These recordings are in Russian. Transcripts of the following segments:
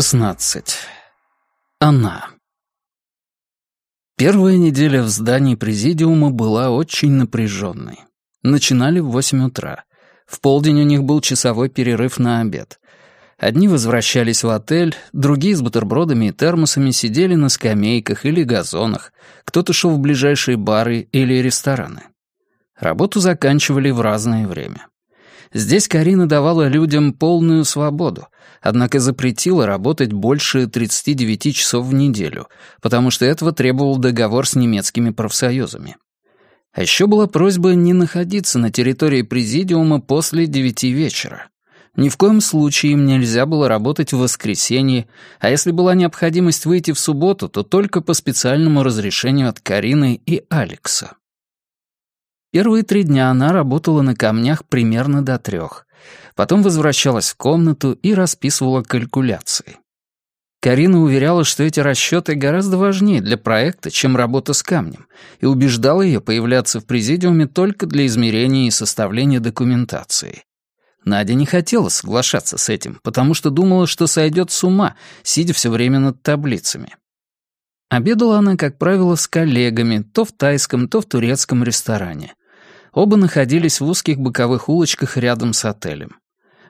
16. Она. Первая неделя в здании президиума была очень напряженной. Начинали в 8 утра. В полдень у них был часовой перерыв на обед. Одни возвращались в отель, другие с бутербродами и термосами сидели на скамейках или газонах, кто-то шел в ближайшие бары или рестораны. Работу заканчивали в разное время. Здесь Карина давала людям полную свободу, однако запретила работать больше 39 часов в неделю, потому что этого требовал договор с немецкими профсоюзами. А еще была просьба не находиться на территории президиума после девяти вечера. Ни в коем случае им нельзя было работать в воскресенье, а если была необходимость выйти в субботу, то только по специальному разрешению от Карины и Алекса. Первые три дня она работала на камнях примерно до трех. Потом возвращалась в комнату и расписывала калькуляции. Карина уверяла, что эти расчеты гораздо важнее для проекта, чем работа с камнем, и убеждала ее появляться в президиуме только для измерения и составления документации. Надя не хотела соглашаться с этим, потому что думала, что сойдет с ума, сидя все время над таблицами. Обедала она, как правило, с коллегами, то в тайском, то в турецком ресторане. Оба находились в узких боковых улочках рядом с отелем.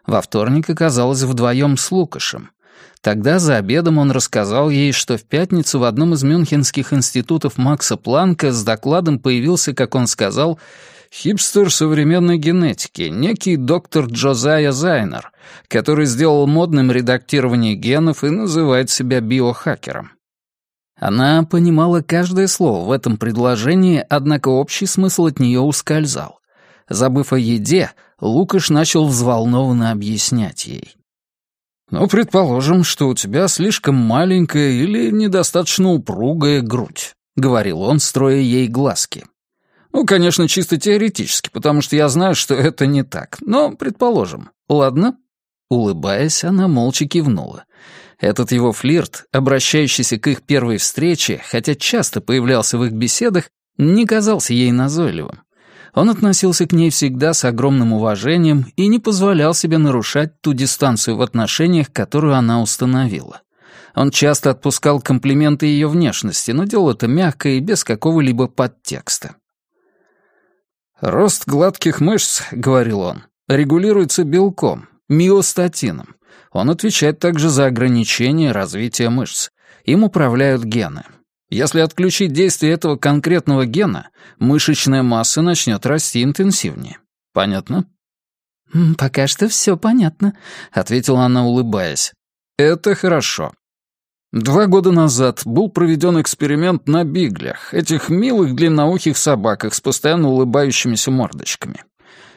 Во вторник оказалась вдвоем с Лукашем. Тогда за обедом он рассказал ей, что в пятницу в одном из мюнхенских институтов Макса Планка с докладом появился, как он сказал, хипстер современной генетики, некий доктор Джозайя Зайнер, который сделал модным редактирование генов и называет себя биохакером. Она понимала каждое слово в этом предложении, однако общий смысл от нее ускользал. Забыв о еде, Лукаш начал взволнованно объяснять ей. «Ну, предположим, что у тебя слишком маленькая или недостаточно упругая грудь», — говорил он, строя ей глазки. «Ну, конечно, чисто теоретически, потому что я знаю, что это не так. Но, предположим, ладно?» Улыбаясь, она молча кивнула. Этот его флирт, обращающийся к их первой встрече, хотя часто появлялся в их беседах, не казался ей назойливым. Он относился к ней всегда с огромным уважением и не позволял себе нарушать ту дистанцию в отношениях, которую она установила. Он часто отпускал комплименты ее внешности, но делал это мягко и без какого-либо подтекста. «Рост гладких мышц, — говорил он, — регулируется белком, миостатином. Он отвечает также за ограничение развития мышц. Им управляют гены. Если отключить действие этого конкретного гена, мышечная масса начнет расти интенсивнее. Понятно? «Пока что все понятно», — ответила она, улыбаясь. «Это хорошо. Два года назад был проведен эксперимент на биглях, этих милых длинноухих собаках с постоянно улыбающимися мордочками.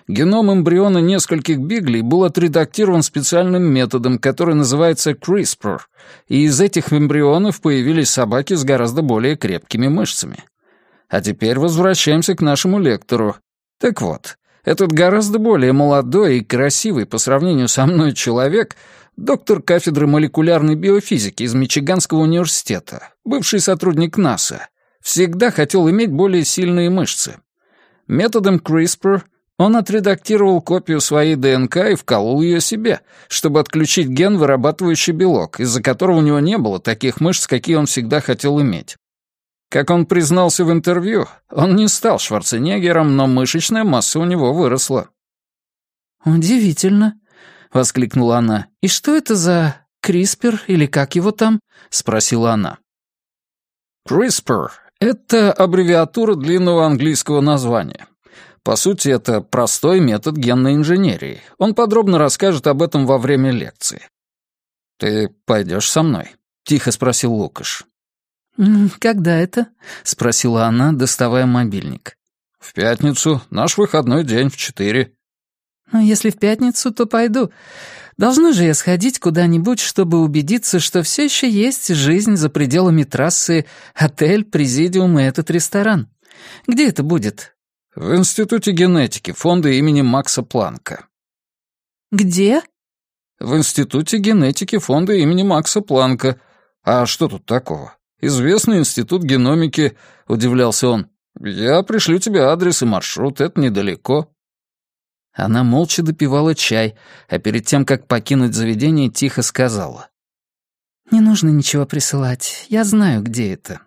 Геном эмбриона нескольких биглей был отредактирован специальным методом, который называется CRISPR, и из этих эмбрионов появились собаки с гораздо более крепкими мышцами. А теперь возвращаемся к нашему лектору. Так вот, этот гораздо более молодой и красивый по сравнению со мной человек — доктор кафедры молекулярной биофизики из Мичиганского университета, бывший сотрудник НАСА, всегда хотел иметь более сильные мышцы. Методом CRISPR он отредактировал копию своей ДНК и вколол ее себе, чтобы отключить ген, вырабатывающий белок, из-за которого у него не было таких мышц, какие он всегда хотел иметь. Как он признался в интервью, он не стал Шварценеггером, но мышечная масса у него выросла. «Удивительно», — воскликнула она. «И что это за CRISPR или как его там?» — спросила она. CRISPR — это аббревиатура длинного английского названия. По сути, это простой метод генной инженерии. Он подробно расскажет об этом во время лекции. «Ты пойдешь со мной?» — тихо спросил Лукаш. «Когда это?» — спросила она, доставая мобильник. «В пятницу. Наш выходной день в четыре». «Ну, если в пятницу, то пойду. Должна же я сходить куда-нибудь, чтобы убедиться, что все еще есть жизнь за пределами трассы, отель, президиум и этот ресторан. Где это будет? В Институте генетики фонда имени Макса Планка. Где? В Институте генетики фонда имени Макса Планка. А что тут такого? Известный институт геномики, удивлялся он. Я пришлю тебе адрес и маршрут, это недалеко. Она молча допивала чай, а перед тем, как покинуть заведение, тихо сказала. «Не нужно ничего присылать. Я знаю, где это».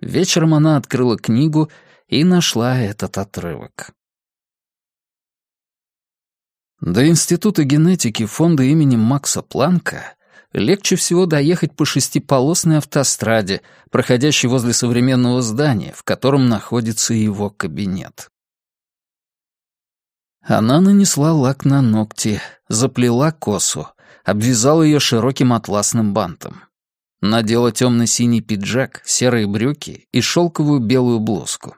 Вечером она открыла книгу и нашла этот отрывок. До Института генетики фонда имени Макса Планка легче всего доехать по шестиполосной автостраде, проходящей возле современного здания, в котором находится его кабинет. Она нанесла лак на ногти, заплела косу, обвязала ее широким атласным бантом. Надела темно-синий пиджак, серые брюки и шелковую белую блузку.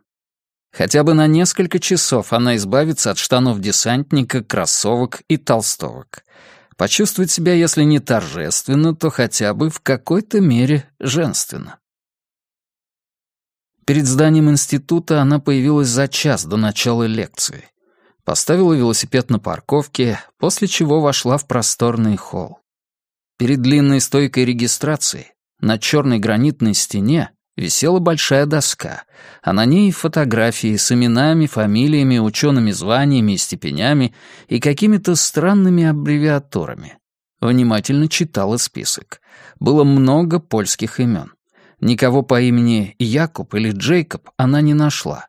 Хотя бы на несколько часов она избавится от штанов десантника, кроссовок и толстовок. Почувствовать себя, если не торжественно, то хотя бы в какой-то мере женственно. Перед зданием института она появилась за час до начала лекции. Поставила велосипед на парковке, после чего вошла в просторный холл. Перед длинной стойкой регистрации на черной гранитной стене висела большая доска, а на ней фотографии с именами, фамилиями, учеными званиями и степенями и какими-то странными аббревиатурами. Внимательно читала список. Было много польских имен. Никого по имени Якуб или Джейкоб она не нашла.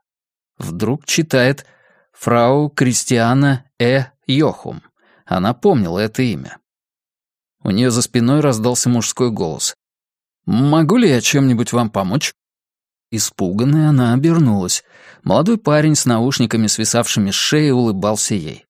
Вдруг читает «Фрау Кристиана Э. Йохум». Она помнила это имя. У нее за спиной раздался мужской голос. «Могу ли я чем-нибудь вам помочь?» Испуганная, она обернулась. Молодой парень с наушниками, свисавшими с шеи, улыбался ей.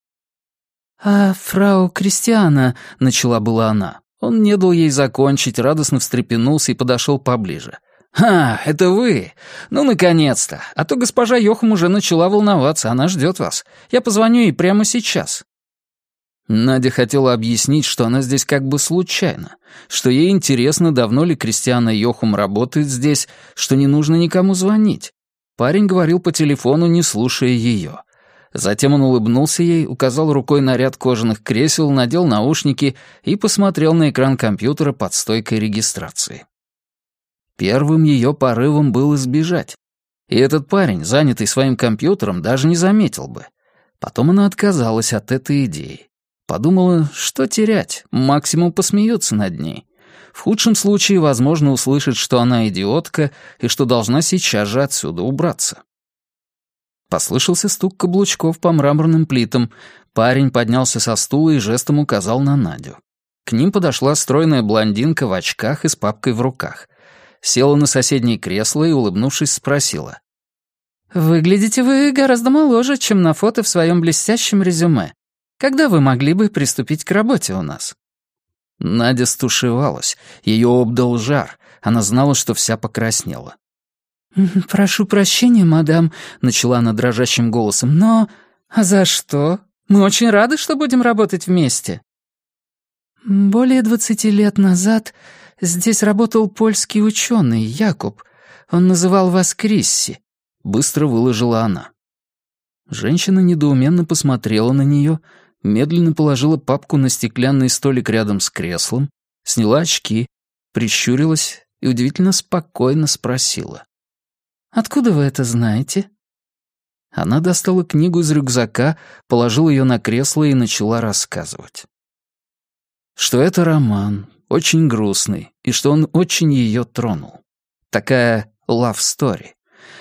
«А фрау Кристиана», — начала была она. Он не дал ей закончить, радостно встрепенулся и подошел поближе. «А, это вы? Ну, наконец-то! А то госпожа Йохам уже начала волноваться, она ждет вас. Я позвоню ей прямо сейчас». Надя хотела объяснить, что она здесь как бы случайно, что ей интересно, давно ли Кристиана Йохум работает здесь, что не нужно никому звонить. Парень говорил по телефону, не слушая ее. Затем он улыбнулся ей, указал рукой на ряд кожаных кресел, надел наушники и посмотрел на экран компьютера под стойкой регистрации. Первым ее порывом был избежать. И этот парень, занятый своим компьютером, даже не заметил бы. Потом она отказалась от этой идеи. Подумала, что терять, максимум посмеются над ней. В худшем случае, возможно, услышит, что она идиотка и что должна сейчас же отсюда убраться. Послышался стук каблучков по мраморным плитам. Парень поднялся со стула и жестом указал на Надю. К ним подошла стройная блондинка в очках и с папкой в руках. Села на соседнее кресло и, улыбнувшись, спросила. «Выглядите вы гораздо моложе, чем на фото в своем блестящем резюме. Когда вы могли бы приступить к работе у нас?» Надя стушевалась, ее обдал жар, она знала, что вся покраснела. «Прошу прощения, мадам», — начала она дрожащим голосом, «но... А за что? Мы очень рады, что будем работать вместе». «Более двадцати лет назад здесь работал польский ученый Якуб. Он называл вас Крисси», — быстро выложила она. Женщина недоуменно посмотрела на нее, медленно положила папку на стеклянный столик рядом с креслом, сняла очки, прищурилась и удивительно спокойно спросила. «Откуда вы это знаете?» Она достала книгу из рюкзака, положила ее на кресло и начала рассказывать. Что это роман, очень грустный, и что он очень ее тронул. Такая love story.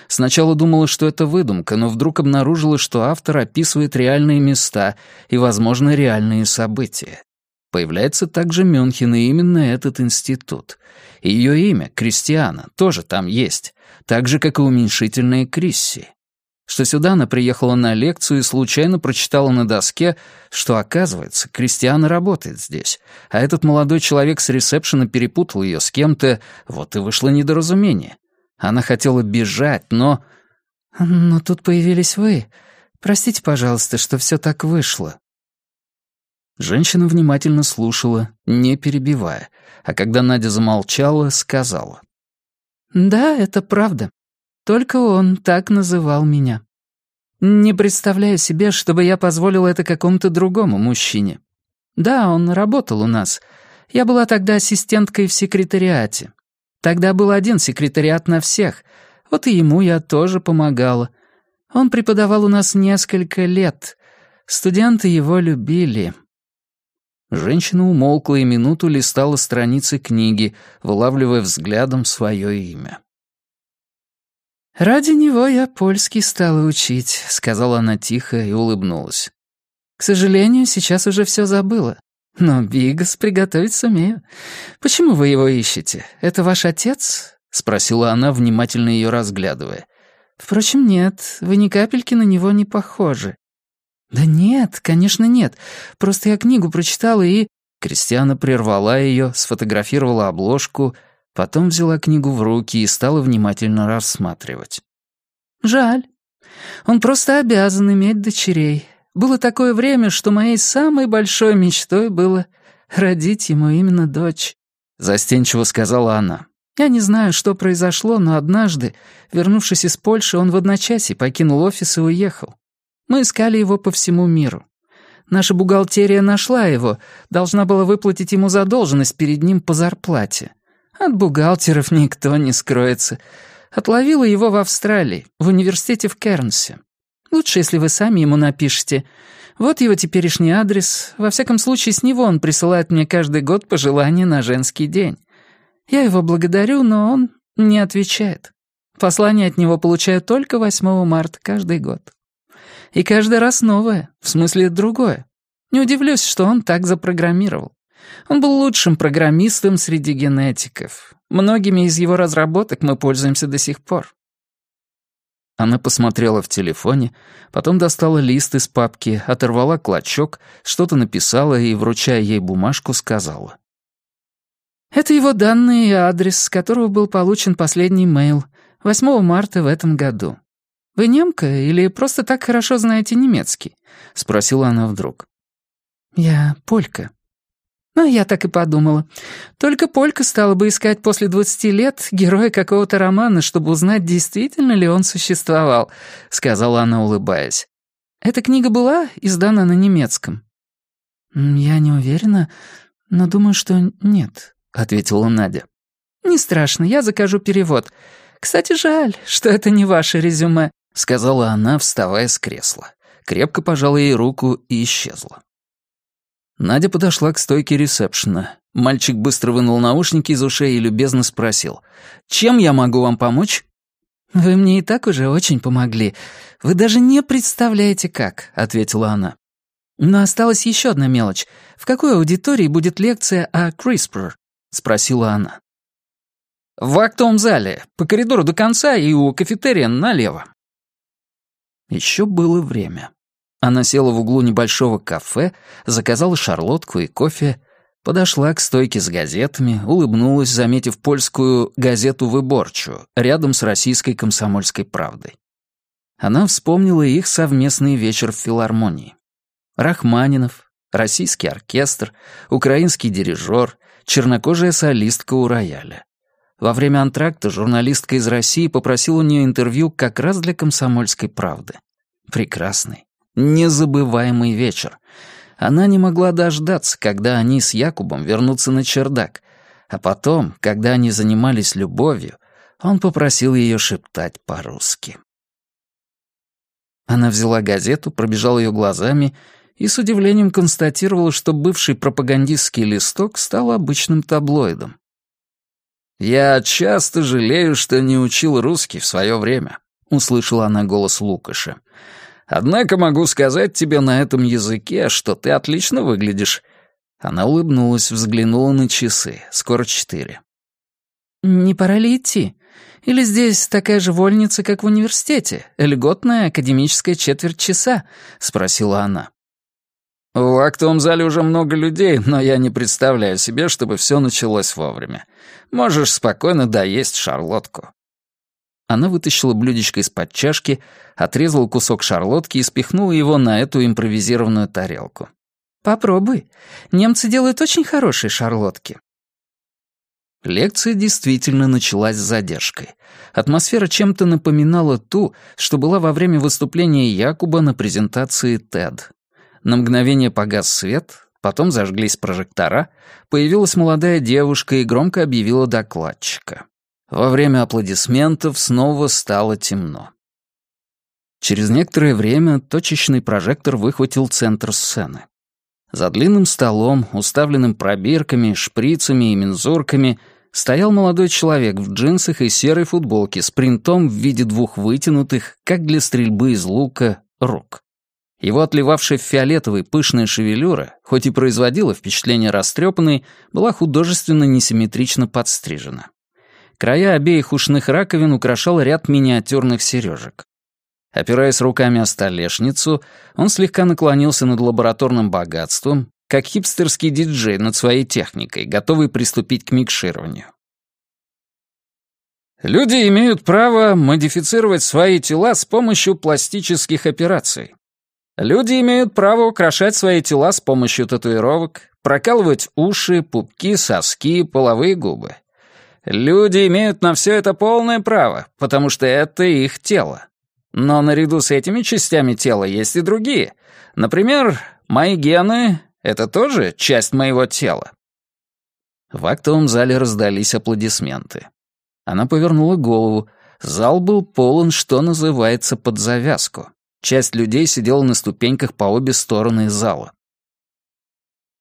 Сначала думала, что это выдумка, но вдруг обнаружила, что автор описывает реальные места и, возможно, реальные события. Появляется также Мюнхен и именно этот институт. Ее имя, Кристиана, тоже там есть, так же, как и уменьшительное Крисси. Что сюда она приехала на лекцию и случайно прочитала на доске, что, оказывается, Кристиана работает здесь, а этот молодой человек с ресепшена перепутал ее с кем-то, вот и вышло недоразумение. Она хотела бежать, но... «Но тут появились вы. Простите, пожалуйста, что все так вышло». Женщина внимательно слушала, не перебивая, а когда Надя замолчала, сказала. «Да, это правда. Только он так называл меня. Не представляю себе, чтобы я позволила это какому-то другому мужчине. Да, он работал у нас. Я была тогда ассистенткой в секретариате. Тогда был один секретариат на всех. Вот и ему я тоже помогала. Он преподавал у нас несколько лет. Студенты его любили. Женщина умолкла и минуту листала страницы книги, вылавливая взглядом свое имя. «Ради него я польский стала учить», — сказала она тихо и улыбнулась. «К сожалению, сейчас уже все забыла. Но бигас приготовить сумею. Почему вы его ищете? Это ваш отец?» — спросила она, внимательно ее разглядывая. «Впрочем, нет, вы ни капельки на него не похожи». «Да нет, конечно, нет. Просто я книгу прочитала и...» Кристиана прервала ее, сфотографировала обложку, потом взяла книгу в руки и стала внимательно рассматривать. «Жаль. Он просто обязан иметь дочерей. Было такое время, что моей самой большой мечтой было родить ему именно дочь», — застенчиво сказала она. «Я не знаю, что произошло, но однажды, вернувшись из Польши, он в одночасье покинул офис и уехал. Мы искали его по всему миру. Наша бухгалтерия нашла его, должна была выплатить ему задолженность перед ним по зарплате. От бухгалтеров никто не скроется. Отловила его в Австралии, в университете в Кернсе. Лучше, если вы сами ему напишете. Вот его теперешний адрес. Во всяком случае, с него он присылает мне каждый год пожелания на женский день. Я его благодарю, но он не отвечает. Послание от него получаю только 8 марта каждый год. И каждый раз новое, в смысле другое. Не удивлюсь, что он так запрограммировал. Он был лучшим программистом среди генетиков. Многими из его разработок мы пользуемся до сих пор. Она посмотрела в телефоне, потом достала лист из папки, оторвала клочок, что-то написала и, вручая ей бумажку, сказала. «Это его данные и адрес, с которого был получен последний мейл, 8 марта в этом году. «Вы немка или просто так хорошо знаете немецкий?» — спросила она вдруг. «Я полька». «Ну, я так и подумала. Только полька стала бы искать после двадцати лет героя какого-то романа, чтобы узнать, действительно ли он существовал», — сказала она, улыбаясь. «Эта книга была издана на немецком?» «Я не уверена, но думаю, что нет», — ответила Надя. «Не страшно, я закажу перевод. Кстати, жаль, что это не ваше резюме. — сказала она, вставая с кресла. Крепко пожала ей руку и исчезла. Надя подошла к стойке ресепшена. Мальчик быстро вынул наушники из ушей и любезно спросил. «Чем я могу вам помочь?» «Вы мне и так уже очень помогли. Вы даже не представляете, как», — ответила она. «Но осталась еще одна мелочь. В какой аудитории будет лекция о CRISPR?» — спросила она. «В актовом зале, по коридору до конца и у кафетерия налево», еще было время. Она села в углу небольшого кафе, заказала шарлотку и кофе, подошла к стойке с газетами, улыбнулась, заметив польскую газету «Выборчу» рядом с российской «Комсомольской правдой». Она вспомнила их совместный вечер в филармонии. Рахманинов, российский оркестр, украинский дирижер, чернокожая солистка у рояля. Во время антракта журналистка из России попросила у нее интервью как раз для «Комсомольской правды». Прекрасный, незабываемый вечер. Она не могла дождаться, когда они с Якубом вернутся на чердак. А потом, когда они занимались любовью, он попросил ее шептать по-русски. Она взяла газету, пробежала ее глазами и с удивлением констатировала, что бывший пропагандистский листок стал обычным таблоидом. «Я часто жалею, что не учил русский в свое время», — услышала она голос Лукаша. «Однако могу сказать тебе на этом языке, что ты отлично выглядишь». Она улыбнулась, взглянула на часы. Скоро четыре. «Не пора ли идти? Или здесь такая же вольница, как в университете? Льготная академическая четверть часа?» — спросила она. В актовом зале уже много людей, но я не представляю себе, чтобы все началось вовремя. Можешь спокойно доесть шарлотку». Она вытащила блюдечко из-под чашки, отрезала кусок шарлотки и спихнула его на эту импровизированную тарелку. «Попробуй. Немцы делают очень хорошие шарлотки». Лекция действительно началась с задержкой. Атмосфера чем-то напоминала ту, что была во время выступления Якуба на презентации TED. На мгновение погас свет, потом зажглись прожектора, появилась молодая девушка и громко объявила докладчика. Во время аплодисментов снова стало темно. Через некоторое время точечный прожектор выхватил центр сцены. За длинным столом, уставленным пробирками, шприцами и мензурками, стоял молодой человек в джинсах и серой футболке с принтом в виде двух вытянутых, как для стрельбы из лука, рук. Его отливавшая в фиолетовый пышная шевелюра, хоть и производила впечатление растрепанной, была художественно несимметрично подстрижена. Края обеих ушных раковин украшал ряд миниатюрных сережек. Опираясь руками о столешницу, он слегка наклонился над лабораторным богатством, как хипстерский диджей над своей техникой, готовый приступить к микшированию. Люди имеют право модифицировать свои тела с помощью пластических операций. Люди имеют право украшать свои тела с помощью татуировок, прокалывать уши, пупки, соски, половые губы. Люди имеют на все это полное право, потому что это их тело. Но наряду с этими частями тела есть и другие. Например, мои гены — это тоже часть моего тела. В актовом зале раздались аплодисменты. Она повернула голову. Зал был полон, что называется, под завязку. Часть людей сидела на ступеньках по обе стороны зала.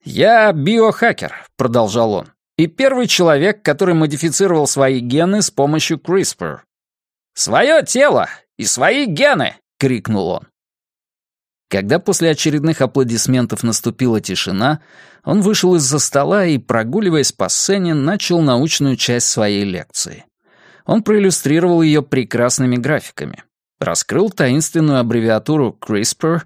«Я биохакер», — продолжал он, «и первый человек, который модифицировал свои гены с помощью CRISPR. Свое тело и свои гены!» — крикнул он. Когда после очередных аплодисментов наступила тишина, он вышел из-за стола и, прогуливаясь по сцене, начал научную часть своей лекции. Он проиллюстрировал ее прекрасными графиками раскрыл таинственную аббревиатуру CRISPR,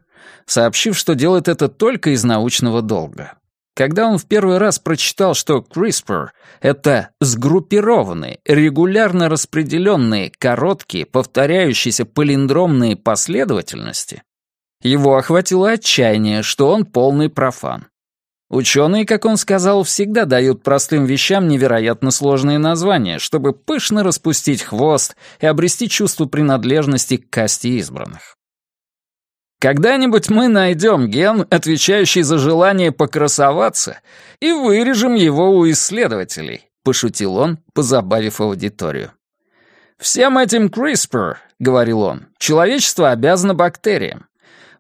сообщив, что делает это только из научного долга. Когда он в первый раз прочитал, что CRISPR — это сгруппированные, регулярно распределенные, короткие, повторяющиеся палиндромные последовательности, его охватило отчаяние, что он полный профан. Ученые, как он сказал, всегда дают простым вещам невероятно сложные названия, чтобы пышно распустить хвост и обрести чувство принадлежности к касте избранных. Когда-нибудь мы найдем ген, отвечающий за желание покрасоваться, и вырежем его у исследователей», — пошутил он, позабавив аудиторию. «Всем этим CRISPR, — говорил он, — человечество обязано бактериям.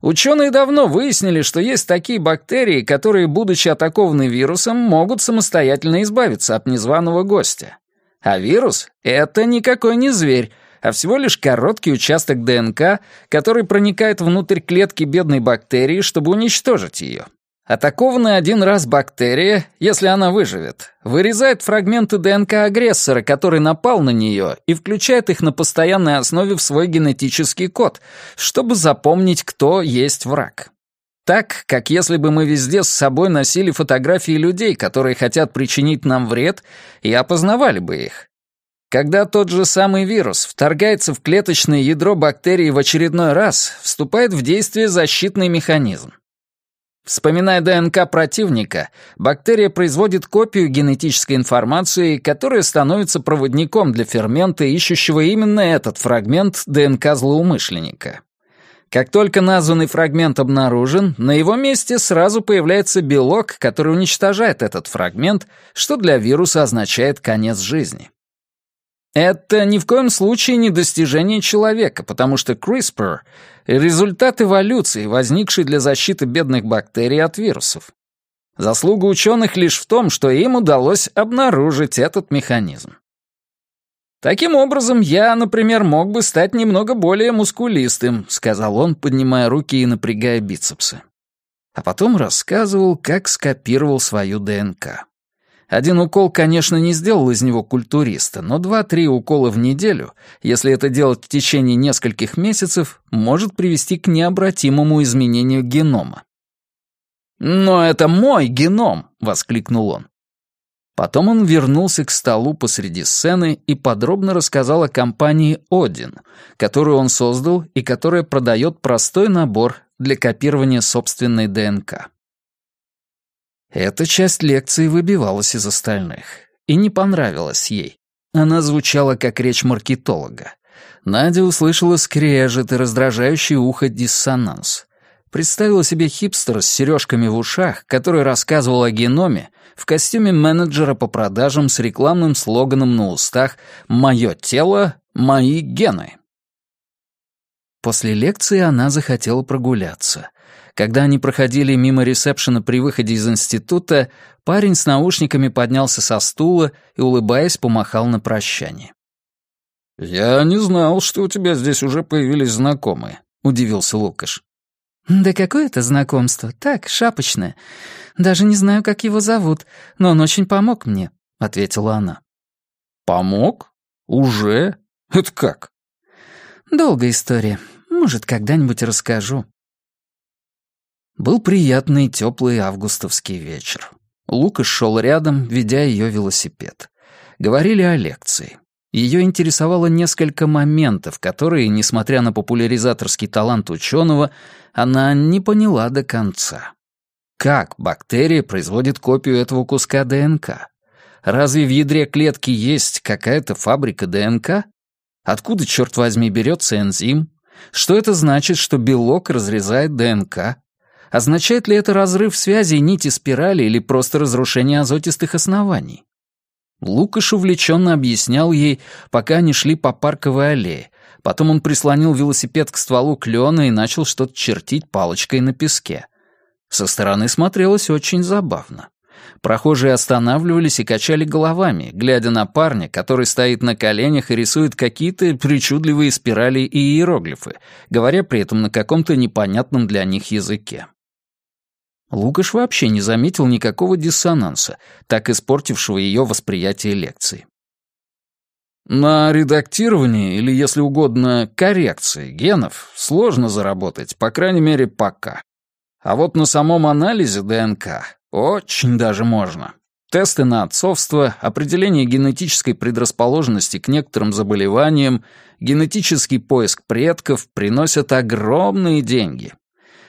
Ученые давно выяснили, что есть такие бактерии, которые, будучи атакованы вирусом, могут самостоятельно избавиться от незваного гостя. А вирус — это никакой не зверь, а всего лишь короткий участок ДНК, который проникает внутрь клетки бедной бактерии, чтобы уничтожить ее. Атакованная один раз бактерия, если она выживет, вырезает фрагменты ДНК агрессора, который напал на нее, и включает их на постоянной основе в свой генетический код, чтобы запомнить, кто есть враг. Так, как если бы мы везде с собой носили фотографии людей, которые хотят причинить нам вред, и опознавали бы их. Когда тот же самый вирус вторгается в клеточное ядро бактерии в очередной раз, вступает в действие защитный механизм. Вспоминая ДНК противника, бактерия производит копию генетической информации, которая становится проводником для фермента, ищущего именно этот фрагмент ДНК злоумышленника. Как только названный фрагмент обнаружен, на его месте сразу появляется белок, который уничтожает этот фрагмент, что для вируса означает конец жизни. Это ни в коем случае не достижение человека, потому что CRISPR — результат эволюции, возникшей для защиты бедных бактерий от вирусов. Заслуга ученых лишь в том, что им удалось обнаружить этот механизм. «Таким образом, я, например, мог бы стать немного более мускулистым», — сказал он, поднимая руки и напрягая бицепсы. А потом рассказывал, как скопировал свою ДНК. Один укол, конечно, не сделал из него культуриста, но два-три укола в неделю, если это делать в течение нескольких месяцев, может привести к необратимому изменению генома. «Но это мой геном!» — воскликнул он. Потом он вернулся к столу посреди сцены и подробно рассказал о компании «Один», которую он создал и которая продает простой набор для копирования собственной ДНК. Эта часть лекции выбивалась из остальных. И не понравилась ей. Она звучала как речь маркетолога. Надя услышала скрежет и раздражающий ухо диссонанс. Представила себе хипстера с сережками в ушах, который рассказывал о геноме, в костюме менеджера по продажам с рекламным слоганом на устах «Мое тело, мои гены». После лекции она захотела прогуляться. Когда они проходили мимо ресепшена при выходе из института, парень с наушниками поднялся со стула и, улыбаясь, помахал на прощание. «Я не знал, что у тебя здесь уже появились знакомые», — удивился Лукаш. «Да какое это знакомство? Так, шапочное. Даже не знаю, как его зовут, но он очень помог мне», — ответила она. «Помог? Уже? Это как?» «Долгая история. Может, когда-нибудь расскажу». Был приятный теплый августовский вечер. Лукаш шел рядом, ведя ее велосипед. Говорили о лекции. Ее интересовало несколько моментов, которые, несмотря на популяризаторский талант ученого, она не поняла до конца. Как бактерия производит копию этого куска ДНК? Разве в ядре клетки есть какая-то фабрика ДНК? Откуда, черт возьми, берется энзим? Что это значит, что белок разрезает ДНК? Означает ли это разрыв связи нити спирали или просто разрушение азотистых оснований? Лукаш увлеченно объяснял ей, пока они шли по парковой аллее. Потом он прислонил велосипед к стволу клена и начал что-то чертить палочкой на песке. Со стороны смотрелось очень забавно. Прохожие останавливались и качали головами, глядя на парня, который стоит на коленях и рисует какие-то причудливые спирали и иероглифы, говоря при этом на каком-то непонятном для них языке. Лукаш вообще не заметил никакого диссонанса, так испортившего ее восприятие лекции. На редактировании, или, если угодно, коррекции генов сложно заработать, по крайней мере, пока. А вот на самом анализе ДНК очень даже можно. Тесты на отцовство, определение генетической предрасположенности к некоторым заболеваниям, генетический поиск предков приносят огромные деньги.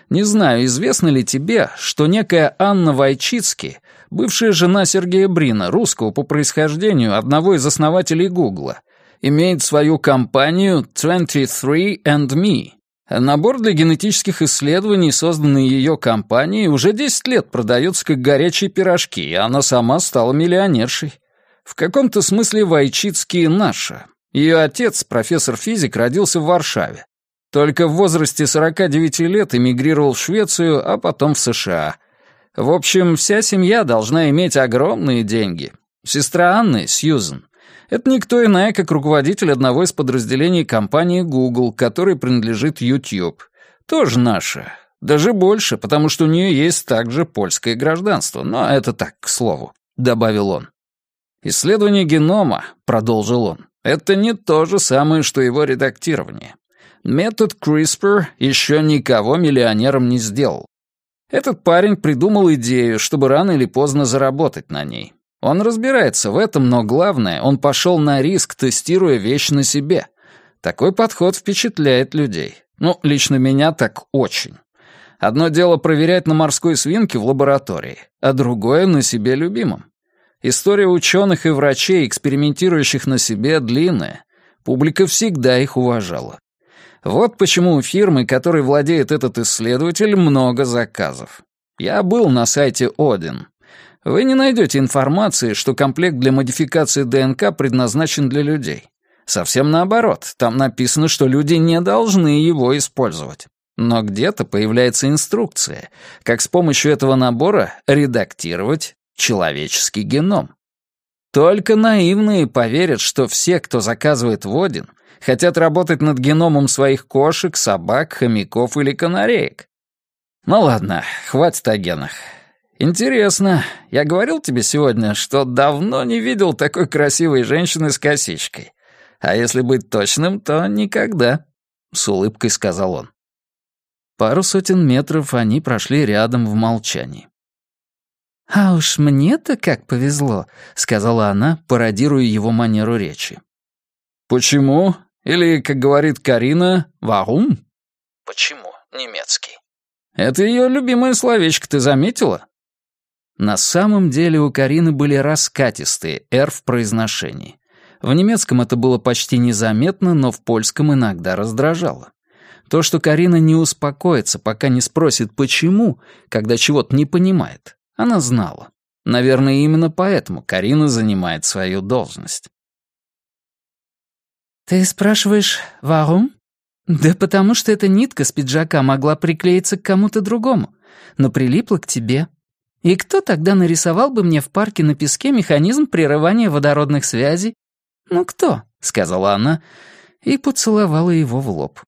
Не знаю, известно ли тебе, что некая Анна Вайчицки, бывшая жена Сергея Брина, русского по происхождению, одного из основателей Гугла, имеет свою компанию 23andMe. Набор для генетических исследований, созданный ее компанией, уже 10 лет продается как горячие пирожки, и она сама стала миллионершей. В каком-то смысле Вайчицки наша. Ее отец, профессор-физик, родился в Варшаве. Только в возрасте 49 лет эмигрировал в Швецию, а потом в США. В общем, вся семья должна иметь огромные деньги. Сестра Анны, Сьюзен, это никто иная, как руководитель одного из подразделений компании Google, который принадлежит YouTube. Тоже наша. Даже больше, потому что у нее есть также польское гражданство. Но это так, к слову», — добавил он. «Исследование генома», — продолжил он, — «это не то же самое, что его редактирование. Метод CRISPR еще никого миллионером не сделал. Этот парень придумал идею, чтобы рано или поздно заработать на ней. Он разбирается в этом, но главное, он пошел на риск, тестируя вещь на себе. Такой подход впечатляет людей. Ну, лично меня так очень. Одно дело проверять на морской свинке в лаборатории, а другое — на себе любимом. История ученых и врачей, экспериментирующих на себе, длинная. Публика всегда их уважала. Вот почему у фирмы, которой владеет этот исследователь, много заказов. Я был на сайте Один. Вы не найдете информации, что комплект для модификации ДНК предназначен для людей. Совсем наоборот, там написано, что люди не должны его использовать. Но где-то появляется инструкция, как с помощью этого набора редактировать человеческий геном. Только наивные поверят, что все, кто заказывает Водин, хотят работать над геномом своих кошек, собак, хомяков или канареек. Ну ладно, хватит о генах. Интересно, я говорил тебе сегодня, что давно не видел такой красивой женщины с косичкой. А если быть точным, то никогда, — с улыбкой сказал он. Пару сотен метров они прошли рядом в молчании. «А уж мне-то как повезло», — сказала она, пародируя его манеру речи. «Почему?» Или, как говорит Карина, «варум»? Почему? Немецкий. Это ее любимое словечко, ты заметила? На самом деле у Карины были раскатистые «р» в произношении. В немецком это было почти незаметно, но в польском иногда раздражало. То, что Карина не успокоится, пока не спросит «почему», когда чего-то не понимает, она знала. Наверное, именно поэтому Карина занимает свою должность. «Ты спрашиваешь, варум?» «Да потому что эта нитка с пиджака могла приклеиться к кому-то другому, но прилипла к тебе. И кто тогда нарисовал бы мне в парке на песке механизм прерывания водородных связей? Ну кто?» — сказала она и поцеловала его в лоб.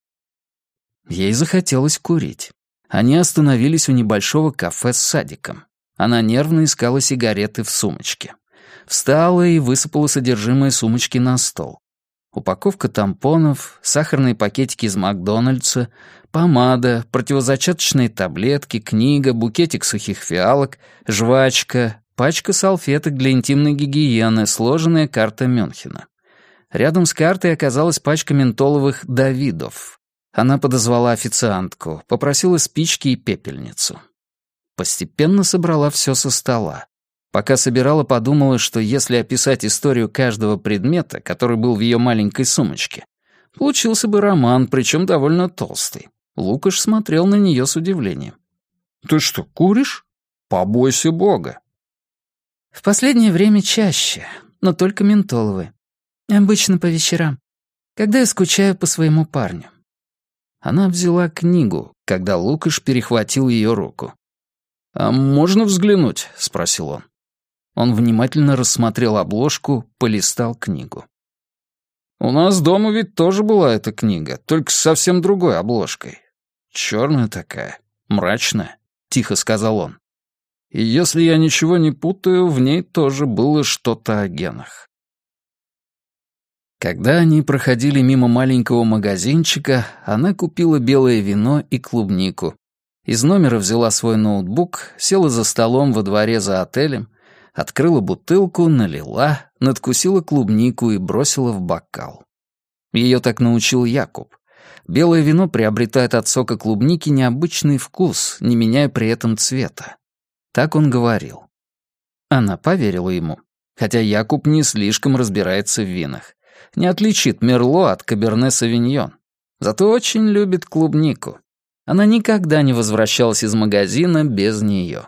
Ей захотелось курить. Они остановились у небольшого кафе с садиком. Она нервно искала сигареты в сумочке. Встала и высыпала содержимое сумочки на стол. Упаковка тампонов, сахарные пакетики из Макдональдса, помада, противозачаточные таблетки, книга, букетик сухих фиалок, жвачка, пачка салфеток для интимной гигиены, сложенная карта Мюнхена. Рядом с картой оказалась пачка ментоловых «Давидов». Она подозвала официантку, попросила спички и пепельницу. Постепенно собрала все со стола. Пока собирала, подумала, что если описать историю каждого предмета, который был в ее маленькой сумочке, получился бы роман, причем довольно толстый. Лукаш смотрел на нее с удивлением. «Ты что, куришь? Побойся Бога!» «В последнее время чаще, но только ментоловые. Обычно по вечерам, когда я скучаю по своему парню». Она взяла книгу, когда Лукаш перехватил ее руку. «А можно взглянуть?» — спросил он. Он внимательно рассмотрел обложку, полистал книгу. «У нас дома ведь тоже была эта книга, только с совсем другой обложкой. Черная такая, мрачная», — тихо сказал он. «И если я ничего не путаю, в ней тоже было что-то о генах». Когда они проходили мимо маленького магазинчика, она купила белое вино и клубнику, из номера взяла свой ноутбук, села за столом во дворе за отелем, открыла бутылку, налила, надкусила клубнику и бросила в бокал. Ее так научил Якуб. Белое вино приобретает от сока клубники необычный вкус, не меняя при этом цвета. Так он говорил. Она поверила ему, хотя Якуб не слишком разбирается в винах. Не отличит Мерло от Каберне-Савиньон. Зато очень любит клубнику. Она никогда не возвращалась из магазина без нее.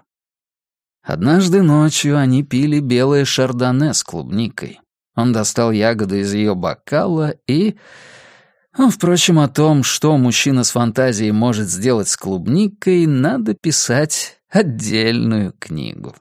Однажды ночью они пили белое шардоне с клубникой. Он достал ягоды из ее бокала и... Ну, впрочем, о том, что мужчина с фантазией может сделать с клубникой, надо писать отдельную книгу.